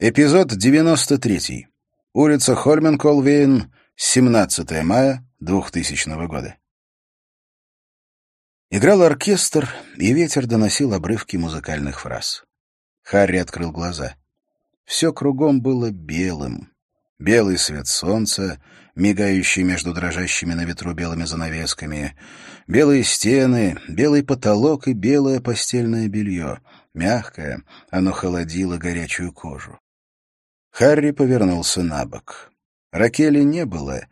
Эпизод 93. Улица Хольменколвейн, 17 мая 2000 года. Играл оркестр, и ветер доносил обрывки музыкальных фраз. Харри открыл глаза. Все кругом было белым. Белый свет солнца, мигающий между дрожащими на ветру белыми занавесками, белые стены, белый потолок и белое постельное белье. Мягкое, оно холодило горячую кожу. Харри повернулся на бок. Ракели не было,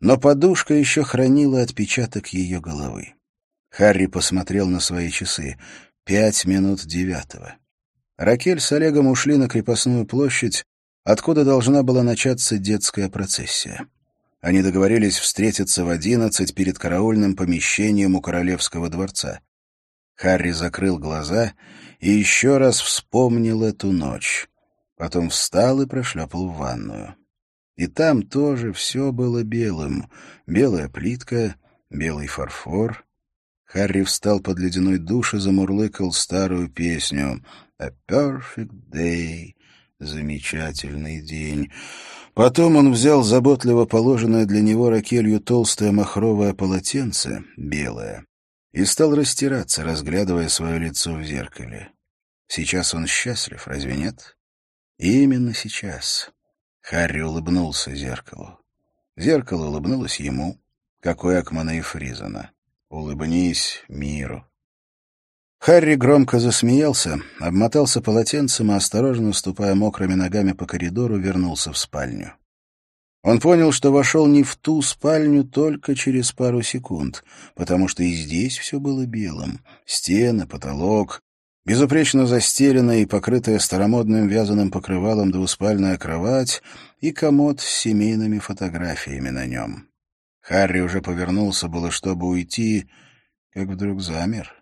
но подушка еще хранила отпечаток ее головы. Харри посмотрел на свои часы. Пять минут девятого. Ракель с Олегом ушли на крепостную площадь, откуда должна была начаться детская процессия. Они договорились встретиться в одиннадцать перед караульным помещением у королевского дворца. Харри закрыл глаза и еще раз вспомнил эту ночь. Потом встал и прошлепал в ванную. И там тоже все было белым. Белая плитка, белый фарфор. Харри встал под ледяной душ и замурлыкал старую песню «A perfect day» — замечательный день. Потом он взял заботливо положенное для него ракелью толстое махровое полотенце, белое, и стал растираться, разглядывая свое лицо в зеркале. Сейчас он счастлив, разве нет? Именно сейчас. Харри улыбнулся зеркалу. Зеркало улыбнулось ему, как у Экмана и Фризена. «Улыбнись миру». Харри громко засмеялся, обмотался полотенцем и, осторожно ступая мокрыми ногами по коридору, вернулся в спальню. Он понял, что вошел не в ту спальню только через пару секунд, потому что и здесь все было белым. Стены, потолок, Безупречно застеленная и покрытая старомодным вязаным покрывалом двуспальная кровать и комод с семейными фотографиями на нем. Харри уже повернулся было, чтобы уйти, как вдруг замер.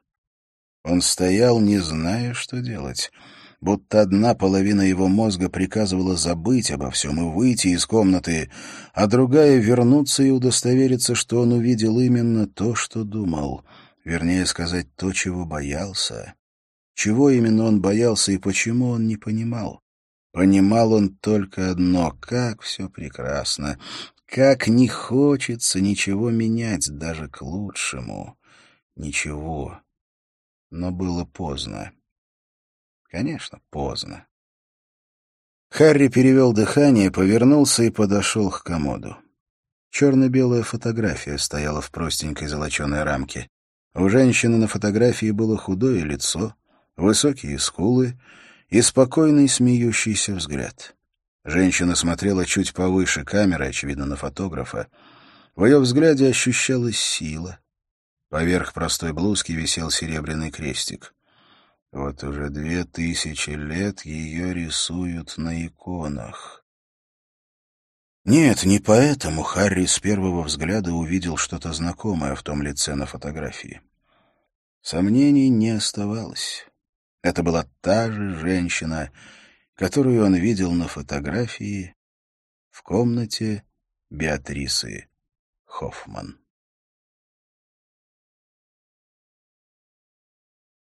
Он стоял, не зная, что делать, будто одна половина его мозга приказывала забыть обо всем и выйти из комнаты, а другая — вернуться и удостовериться, что он увидел именно то, что думал, вернее сказать, то, чего боялся. Чего именно он боялся и почему он не понимал? Понимал он только одно — как все прекрасно, как не хочется ничего менять даже к лучшему. Ничего. Но было поздно. Конечно, поздно. Харри перевел дыхание, повернулся и подошел к комоду. Черно-белая фотография стояла в простенькой золоченой рамке. У женщины на фотографии было худое лицо, высокие скулы и спокойный смеющийся взгляд. Женщина смотрела чуть повыше камеры, очевидно, на фотографа. В ее взгляде ощущалась сила. Поверх простой блузки висел серебряный крестик. Вот уже две тысячи лет ее рисуют на иконах. Нет, не поэтому Харри с первого взгляда увидел что-то знакомое в том лице на фотографии. Сомнений не оставалось. Это была та же женщина, которую он видел на фотографии в комнате Беатрисы Хоффман.